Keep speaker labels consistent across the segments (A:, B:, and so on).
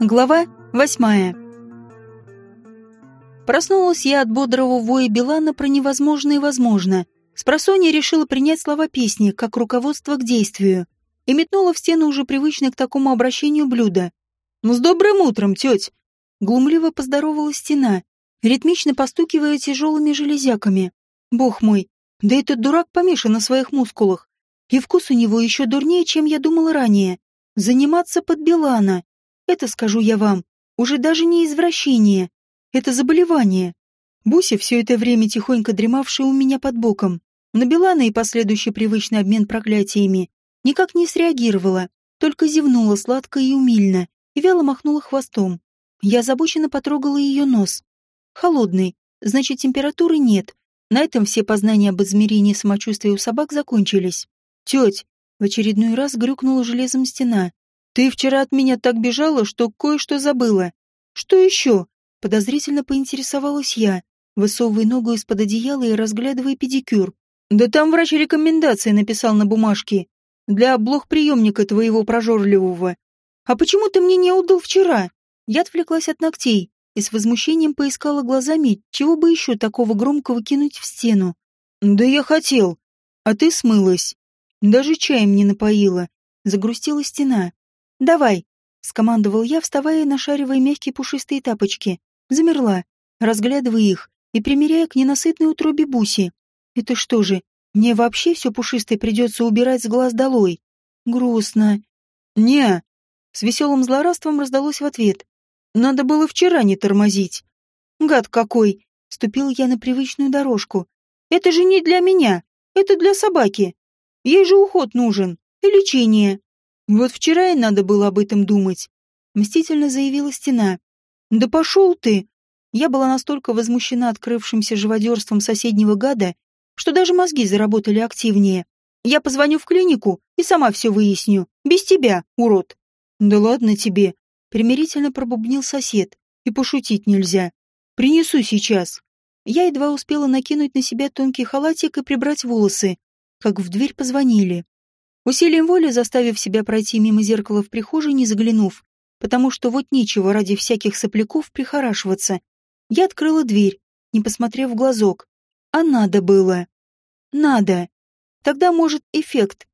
A: Глава восьмая Проснулась я от бодрого воя Билана про невозможное и возможно. Спросонья решила принять слова песни как руководство к действию и метнула в стену уже привычное к такому обращению блюдо. «Ну, с добрым утром, теть!» Глумливо поздоровалась стена, ритмично постукивая тяжелыми железяками. «Бог мой, да этот дурак помешан на своих мускулах. И вкус у него еще дурнее, чем я думала ранее. Заниматься под Билана. Это, скажу я вам, уже даже не извращение, это заболевание. Буся, все это время тихонько дремавшая у меня под боком, на Билана и последующий привычный обмен проклятиями, никак не среагировала, только зевнула сладко и умильно и вяло махнула хвостом. Я озабоченно потрогала ее нос. Холодный, значит, температуры нет. На этом все познания об измерении самочувствия у собак закончились. «Теть!» — в очередной раз грюкнула железом стена. «Ты вчера от меня так бежала, что кое-что забыла. Что еще?» Подозрительно поинтересовалась я, высовывая ногу из-под одеяла и разглядывая педикюр. «Да там врач рекомендации написал на бумажке. Для облог приемника твоего прожорливого. А почему ты мне не отдал вчера?» Я отвлеклась от ногтей и с возмущением поискала глазами, чего бы еще такого громкого кинуть в стену. «Да я хотел. А ты смылась. Даже чаем не напоила». Загрустила стена. «Давай», — скомандовал я, вставая и нашаривая мягкие пушистые тапочки. Замерла, разглядывая их и примеряя к ненасытной утробе Буси. Это что же, мне вообще все пушистое придется убирать с глаз долой? Грустно. Не. С веселым злорадством раздалось в ответ. Надо было вчера не тормозить. Гад какой! Ступил я на привычную дорожку. Это же не для меня. Это для собаки. Ей же уход нужен. И лечение. Вот вчера и надо было об этом думать. Мстительно заявила стена. «Да пошел ты!» Я была настолько возмущена открывшимся живодерством соседнего гада, что даже мозги заработали активнее. Я позвоню в клинику и сама все выясню. Без тебя, урод. Да ладно тебе. Примирительно пробубнил сосед. И пошутить нельзя. Принесу сейчас. Я едва успела накинуть на себя тонкий халатик и прибрать волосы, как в дверь позвонили. Усилием воли, заставив себя пройти мимо зеркала в прихожей, не заглянув, потому что вот нечего ради всяких сопляков прихорашиваться. Я открыла дверь, не посмотрев в глазок. А надо было. Надо. Тогда, может, эффект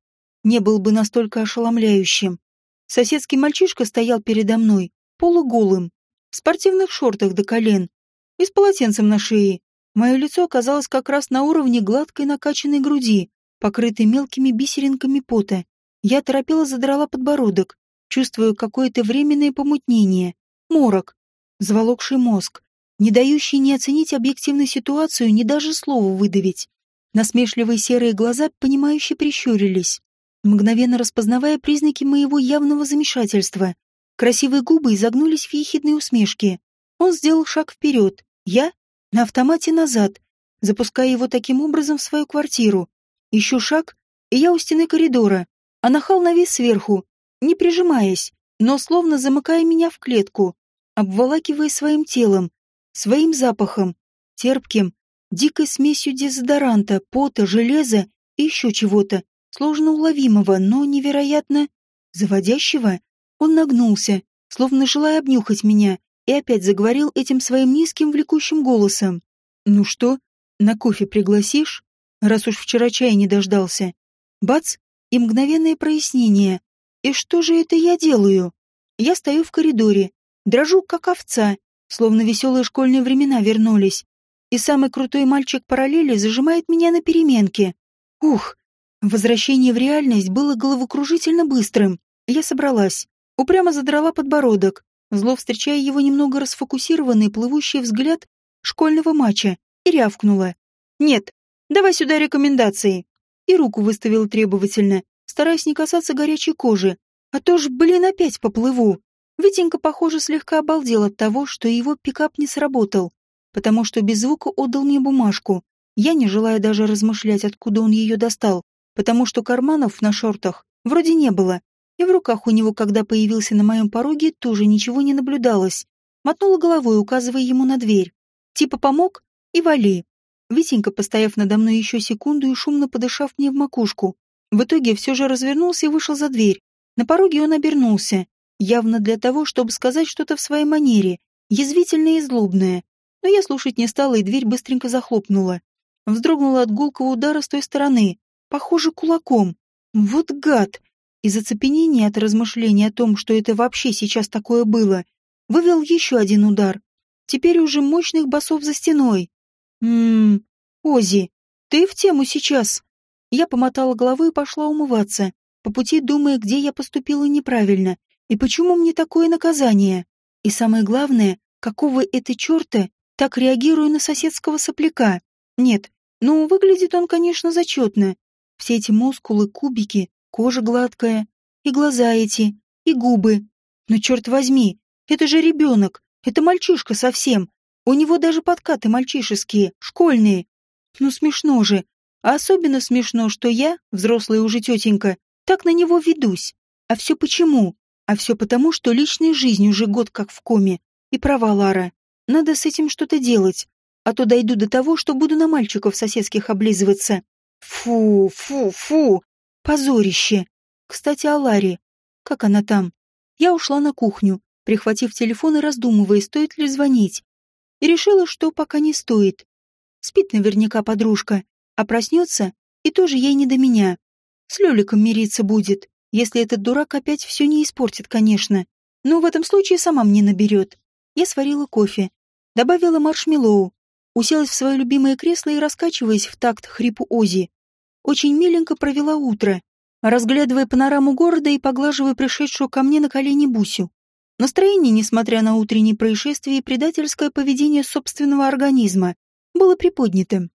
A: не был бы настолько ошеломляющим. Соседский мальчишка стоял передо мной, полуголым, в спортивных шортах до колен и с полотенцем на шее. Мое лицо оказалось как раз на уровне гладкой накачанной груди, покрытой мелкими бисеринками пота. Я торопела задрала подбородок, чувствую какое-то временное помутнение, морок, заволокший мозг, не дающий ни оценить объективную ситуацию, ни даже слова выдавить. Насмешливые серые глаза, понимающе прищурились, мгновенно распознавая признаки моего явного замешательства. Красивые губы изогнулись в ехидной усмешке. Он сделал шаг вперед, я — на автомате назад, запуская его таким образом в свою квартиру. Еще шаг, и я у стены коридора, а нахал навис сверху, не прижимаясь, но словно замыкая меня в клетку, обволакивая своим телом, своим запахом, терпким, дикой смесью дезодоранта, пота, железа и еще чего-то, сложно уловимого, но невероятно заводящего. Он нагнулся, словно желая обнюхать меня, и опять заговорил этим своим низким влекущим голосом. «Ну что, на кофе пригласишь? Раз уж вчера чая не дождался». Бац! И мгновенное прояснение. И что же это я делаю? Я стою в коридоре, дрожу, как овца, словно веселые школьные времена вернулись. И самый крутой мальчик параллели зажимает меня на переменке. Ух! Возвращение в реальность было головокружительно быстрым. Я собралась. Упрямо задрала подбородок, зло встречая его немного расфокусированный плывущий взгляд школьного матча, и рявкнула. «Нет, давай сюда рекомендации». И руку выставил требовательно, стараясь не касаться горячей кожи, а то ж, блин, опять поплыву. Витенька, похоже, слегка обалдел от того, что его пикап не сработал, потому что без звука отдал мне бумажку. Я, не желая даже размышлять, откуда он ее достал, потому что карманов на шортах вроде не было, и в руках у него, когда появился на моем пороге, тоже ничего не наблюдалось. Мотнула головой, указывая ему на дверь. Типа помог и вали. Витенька, постояв надо мной еще секунду и шумно подышав мне в макушку, в итоге все же развернулся и вышел за дверь. На пороге он обернулся, явно для того, чтобы сказать что-то в своей манере, язвительное и злобное. Но я слушать не стала, и дверь быстренько захлопнула. Вздрогнула от гулкого удара с той стороны, похоже, кулаком. Вот гад! Из оцепенения от размышления о том, что это вообще сейчас такое было, вывел еще один удар. Теперь уже мощных басов за стеной. Ммм, Ози, ты в тему сейчас. Я помотала головой и пошла умываться, по пути думая, где я поступила неправильно и почему мне такое наказание. И самое главное, какого это черта так реагирую на соседского сопляка. Нет, ну, выглядит он, конечно, зачетно. Все эти мускулы, кубики, кожа гладкая, и глаза эти, и губы. Но черт возьми, это же ребенок, это мальчишка совсем. У него даже подкаты мальчишеские, школьные. Ну смешно же. А особенно смешно, что я, взрослая уже тетенька, так на него ведусь. А все почему? А все потому, что личная жизнь уже год как в коме. И права Лара. Надо с этим что-то делать. А то дойду до того, что буду на мальчиков соседских облизываться. Фу, фу, фу. Позорище. Кстати, о Ларе. Как она там? Я ушла на кухню, прихватив телефон и раздумывая, стоит ли звонить. И решила, что пока не стоит. Спит наверняка подружка, а проснется, и тоже ей не до меня. С Лёликом мириться будет, если этот дурак опять все не испортит, конечно. Но в этом случае сама мне наберет. Я сварила кофе, добавила маршмеллоу, уселась в свое любимое кресло и, раскачиваясь в такт хрипу Ози, очень миленько провела утро, разглядывая панораму города и поглаживая пришедшую ко мне на колени Бусю. Настроение, несмотря на утренние происшествия и предательское поведение собственного организма, было приподнятым.